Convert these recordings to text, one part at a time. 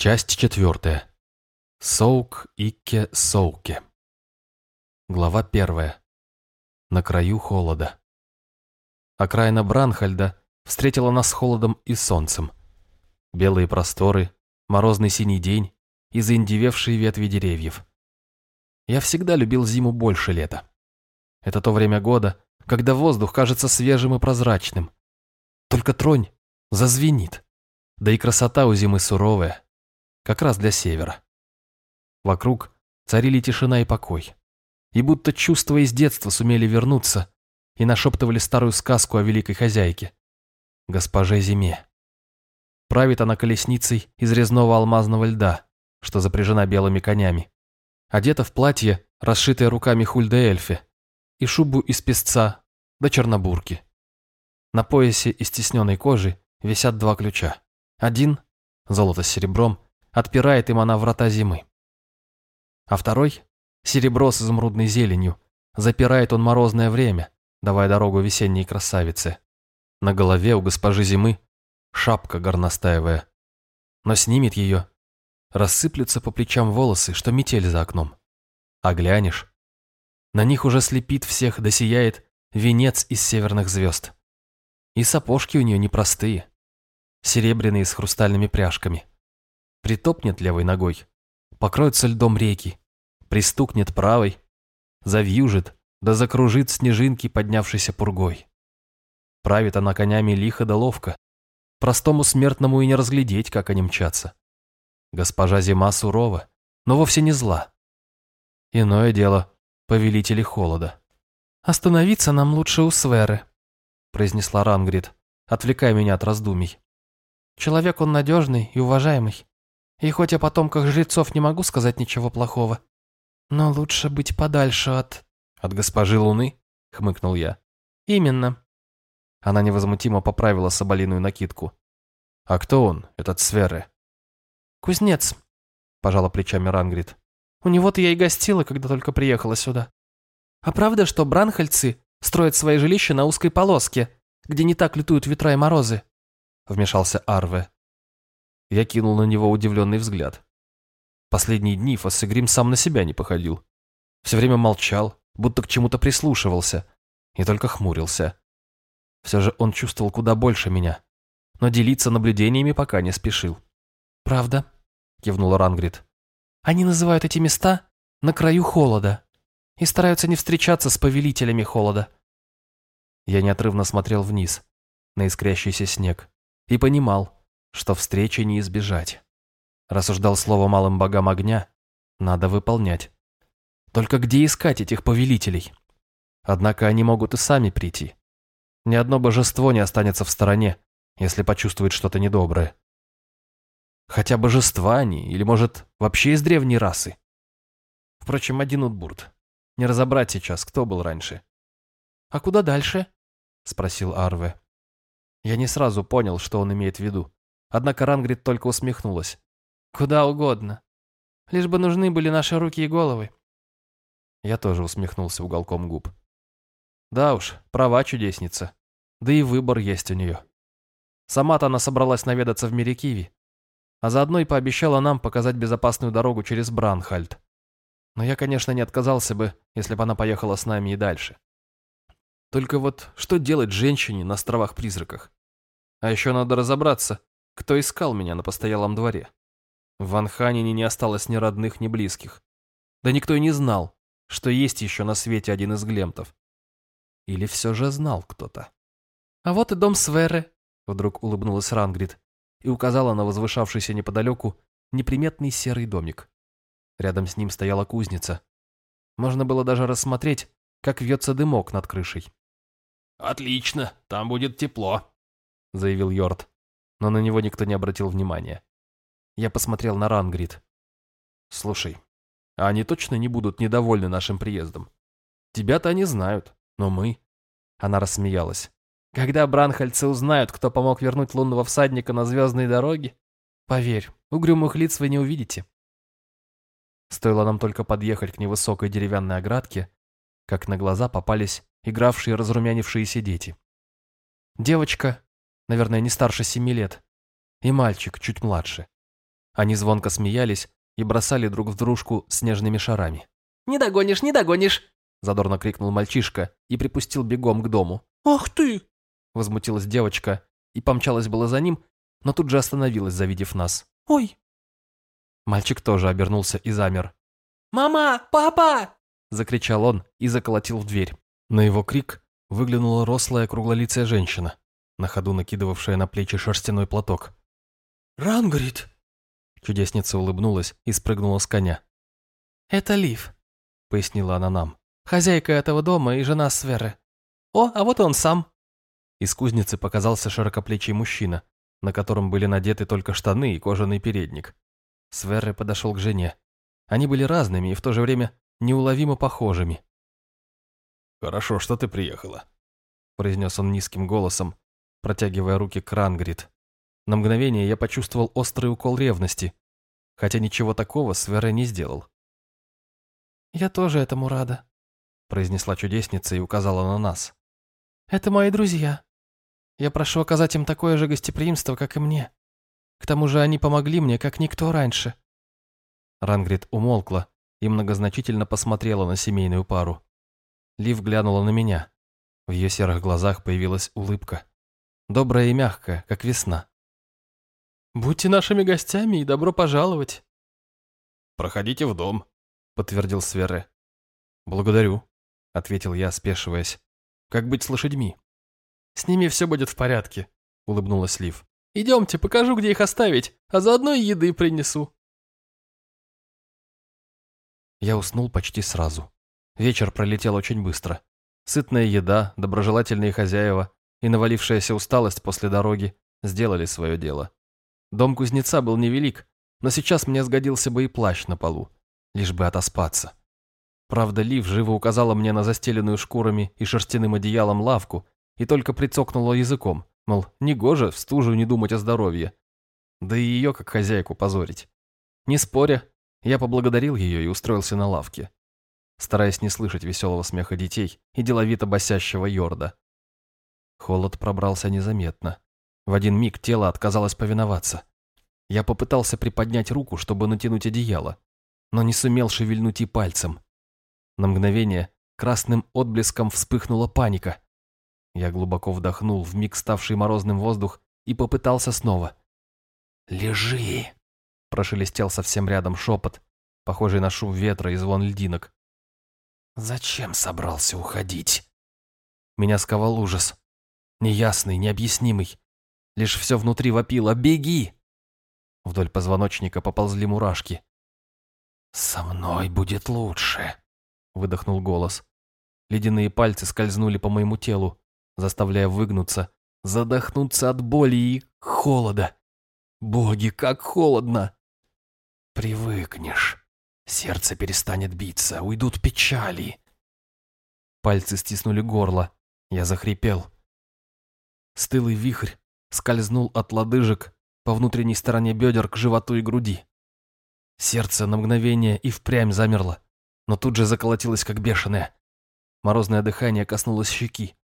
Часть четвертая. Соук Икке Соуке. Глава первая. На краю холода. Окраина Бранхальда встретила нас холодом и солнцем. Белые просторы, морозный синий день и заиндевевшие ветви деревьев. Я всегда любил зиму больше лета. Это то время года, когда воздух кажется свежим и прозрачным. Только тронь зазвенит. Да и красота у зимы суровая, как раз для севера. Вокруг царили тишина и покой. И будто чувства из детства сумели вернуться и нашептывали старую сказку о великой хозяйке, госпоже Зиме. Правит она колесницей из резного алмазного льда, что запряжена белыми конями. Одета в платье, расшитое руками хульда-эльфи, и шубу из песца до чернобурки. На поясе из тесненной кожи висят два ключа. Один, золото с серебром, отпирает им она врата зимы. А второй, серебро с изумрудной зеленью, запирает он морозное время, давая дорогу весенней красавице. На голове у госпожи зимы шапка горностаевая. Но снимет ее, рассыплются по плечам волосы, что метель за окном. А глянешь, на них уже слепит всех, да сияет венец из северных звезд. И сапожки у нее непростые, серебряные с хрустальными пряжками. Притопнет левой ногой, покроется льдом реки, пристукнет правой, завьюжит, да закружит снежинки, поднявшейся пургой. Правит она конями лихо да ловко, простому смертному и не разглядеть, как они мчатся. Госпожа зима сурова, но вовсе не зла. Иное дело — повелители холода. «Остановиться нам лучше у Сверы», — произнесла Рангрид, отвлекая меня от раздумий. «Человек он надежный и уважаемый. И хоть о потомках жрецов не могу сказать ничего плохого, но лучше быть подальше от... От госпожи Луны? Хмыкнул я. Именно. Она невозмутимо поправила соболиную накидку. А кто он, этот Сверы? Кузнец, пожала плечами Рангрид. У него-то я и гостила, когда только приехала сюда. А правда, что бранхальцы строят свои жилища на узкой полоске, где не так лютуют ветра и морозы? Вмешался Арве. Я кинул на него удивленный взгляд. Последние дни Фассегрим сам на себя не походил. Все время молчал, будто к чему-то прислушивался, и только хмурился. Все же он чувствовал куда больше меня, но делиться наблюдениями пока не спешил. «Правда?» — кивнула Рангрид. «Они называют эти места на краю холода и стараются не встречаться с повелителями холода». Я неотрывно смотрел вниз, на искрящийся снег, и понимал, что встречи не избежать. Рассуждал слово малым богам огня, надо выполнять. Только где искать этих повелителей? Однако они могут и сами прийти. Ни одно божество не останется в стороне, если почувствует что-то недоброе. Хотя божества они, или, может, вообще из древней расы. Впрочем, один Утбурт. Не разобрать сейчас, кто был раньше. «А куда дальше?» — спросил Арве. Я не сразу понял, что он имеет в виду. Однако Рангрид только усмехнулась. «Куда угодно. Лишь бы нужны были наши руки и головы». Я тоже усмехнулся уголком губ. Да уж, права чудесница. Да и выбор есть у нее. Сама-то она собралась наведаться в мире Киви, а заодно и пообещала нам показать безопасную дорогу через Бранхальд. Но я, конечно, не отказался бы, если бы она поехала с нами и дальше. Только вот что делать женщине на островах-призраках? А еще надо разобраться, кто искал меня на постоялом дворе. В Ванханине не осталось ни родных, ни близких. Да никто и не знал, что есть еще на свете один из глемтов. Или все же знал кто-то. «А вот и дом Сверы», — вдруг улыбнулась Рангрид и указала на возвышавшийся неподалеку неприметный серый домик. Рядом с ним стояла кузница. Можно было даже рассмотреть, как вьется дымок над крышей. «Отлично, там будет тепло», — заявил Йорд но на него никто не обратил внимания. Я посмотрел на Рангрид. «Слушай, а они точно не будут недовольны нашим приездом? Тебя-то они знают, но мы...» Она рассмеялась. «Когда бранхальцы узнают, кто помог вернуть лунного всадника на звездные дороги, поверь, угрюмых лиц вы не увидите». Стоило нам только подъехать к невысокой деревянной оградке, как на глаза попались игравшие разрумянившиеся дети. Девочка наверное, не старше семи лет, и мальчик чуть младше. Они звонко смеялись и бросали друг в дружку снежными шарами. «Не догонишь, не догонишь!» Задорно крикнул мальчишка и припустил бегом к дому. «Ах ты!» Возмутилась девочка и помчалась было за ним, но тут же остановилась, завидев нас. «Ой!» Мальчик тоже обернулся и замер. «Мама! Папа!» Закричал он и заколотил в дверь. На его крик выглянула рослая круглолицая женщина, на ходу накидывавшая на плечи шерстяной платок. «Рангрид!» Чудесница улыбнулась и спрыгнула с коня. «Это Лив», — пояснила она нам. «Хозяйка этого дома и жена Сверы. О, а вот он сам». Из кузницы показался широкоплечий мужчина, на котором были надеты только штаны и кожаный передник. Сверре подошел к жене. Они были разными и в то же время неуловимо похожими. «Хорошо, что ты приехала», — произнес он низким голосом, протягивая руки к Рангрид. На мгновение я почувствовал острый укол ревности, хотя ничего такого Сверре не сделал. «Я тоже этому рада», — произнесла чудесница и указала на нас. «Это мои друзья. Я прошу оказать им такое же гостеприимство, как и мне. К тому же они помогли мне, как никто раньше». Рангрид умолкла и многозначительно посмотрела на семейную пару. Лив глянула на меня. В ее серых глазах появилась улыбка. Добрая и мягкая, как весна. «Будьте нашими гостями и добро пожаловать». «Проходите в дом», — подтвердил Сверре. «Благодарю», — ответил я, спешиваясь. «Как быть с лошадьми?» «С ними все будет в порядке», — улыбнулась Лив. «Идемте, покажу, где их оставить, а заодно и еды принесу». Я уснул почти сразу. Вечер пролетел очень быстро. Сытная еда, доброжелательные хозяева и навалившаяся усталость после дороги сделали свое дело. Дом кузнеца был невелик, но сейчас мне сгодился бы и плащ на полу, лишь бы отоспаться. Правда, Лив живо указала мне на застеленную шкурами и шерстяным одеялом лавку и только прицокнула языком, мол, негоже в стужу не думать о здоровье. Да и ее, как хозяйку, позорить. Не споря, я поблагодарил ее и устроился на лавке, стараясь не слышать веселого смеха детей и деловито босящего Йорда. Холод пробрался незаметно. В один миг тело отказалось повиноваться. Я попытался приподнять руку, чтобы натянуть одеяло, но не сумел шевельнуть и пальцем. На мгновение красным отблеском вспыхнула паника. Я глубоко вдохнул в миг ставший морозным воздух и попытался снова. «Лежи!» – прошелестел совсем рядом шепот, похожий на шум ветра и звон льдинок. «Зачем собрался уходить?» Меня сковал ужас. Неясный, необъяснимый. Лишь все внутри вопило «Беги!» Вдоль позвоночника поползли мурашки. «Со мной будет лучше», — выдохнул голос. Ледяные пальцы скользнули по моему телу, заставляя выгнуться, задохнуться от боли и холода. Боги, как холодно! Привыкнешь. Сердце перестанет биться, уйдут печали. Пальцы стиснули горло. Я захрипел. Стылый вихрь скользнул от лодыжек по внутренней стороне бедер к животу и груди. Сердце на мгновение и впрямь замерло, но тут же заколотилось, как бешеное. Морозное дыхание коснулось щеки.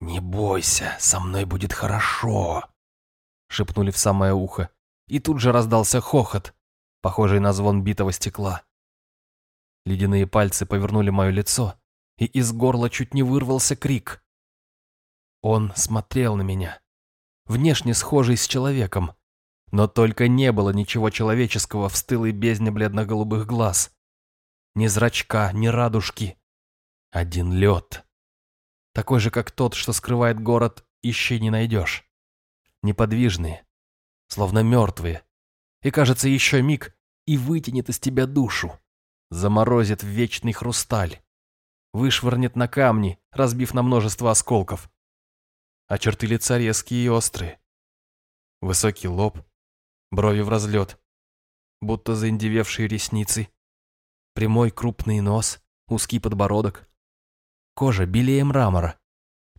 «Не бойся, со мной будет хорошо», — шепнули в самое ухо. И тут же раздался хохот, похожий на звон битого стекла. Ледяные пальцы повернули мое лицо, и из горла чуть не вырвался крик. Он смотрел на меня, внешне схожий с человеком, но только не было ничего человеческого в стылой бездне бледно-голубых глаз. Ни зрачка, ни радужки. Один лед. Такой же, как тот, что скрывает город, ищи не найдешь. Неподвижные, словно мертвые. И, кажется, еще миг, и вытянет из тебя душу. Заморозит в вечный хрусталь. Вышвырнет на камни, разбив на множество осколков а черты лица резкие и острые. Высокий лоб, брови в разлет, будто заиндевевшие ресницы, прямой крупный нос, узкий подбородок. Кожа белее мрамора,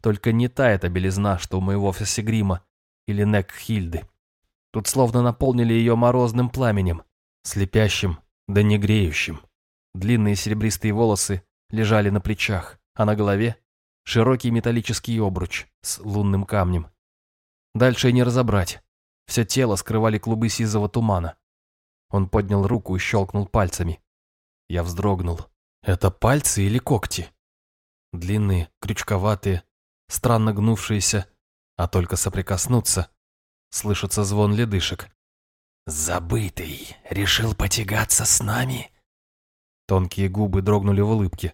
только не та эта белизна, что у моего Фессигрима или Нек Хильды. Тут словно наполнили ее морозным пламенем, слепящим, да не греющим. Длинные серебристые волосы лежали на плечах, а на голове широкий металлический обруч с лунным камнем. Дальше и не разобрать. Все тело скрывали клубы сизого тумана, Он поднял руку и щелкнул пальцами. Я вздрогнул. Это пальцы или когти? Длинные, крючковатые, странно гнувшиеся, а только соприкоснуться. Слышится звон ледышек. «Забытый, решил потягаться с нами?» Тонкие губы дрогнули в улыбке.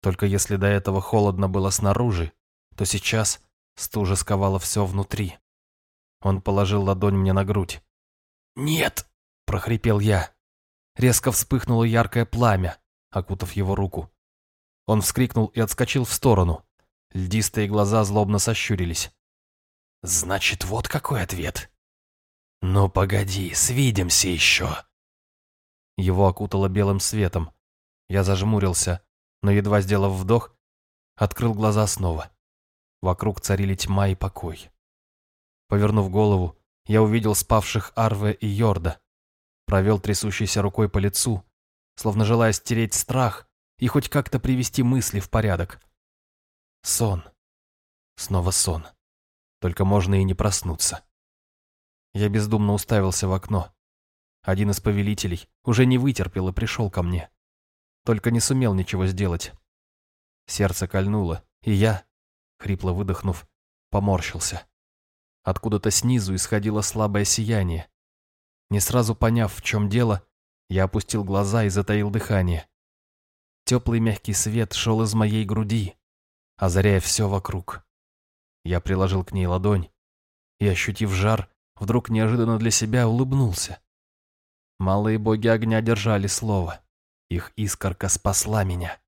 Только если до этого холодно было снаружи, то сейчас стужа сковала все внутри. Он положил ладонь мне на грудь. «Нет!» – прохрипел я. Резко вспыхнуло яркое пламя, окутав его руку. Он вскрикнул и отскочил в сторону. Льдистые глаза злобно сощурились. «Значит, вот какой ответ. Ну, погоди, свидимся еще!» Его окутало белым светом. Я зажмурился, но, едва сделав вдох, открыл глаза снова. Вокруг царили тьма и покой. Повернув голову, я увидел спавших Арве и Йорда. Провел трясущейся рукой по лицу, словно желая стереть страх и хоть как-то привести мысли в порядок. Сон. Снова сон. Только можно и не проснуться. Я бездумно уставился в окно. Один из повелителей уже не вытерпел и пришел ко мне. Только не сумел ничего сделать. Сердце кольнуло, и я, хрипло выдохнув, поморщился. Откуда-то снизу исходило слабое сияние. Не сразу поняв, в чем дело, я опустил глаза и затаил дыхание. Теплый мягкий свет шел из моей груди, озаряя все вокруг. Я приложил к ней ладонь и, ощутив жар, вдруг неожиданно для себя улыбнулся. Малые боги огня держали слово. Их искорка спасла меня.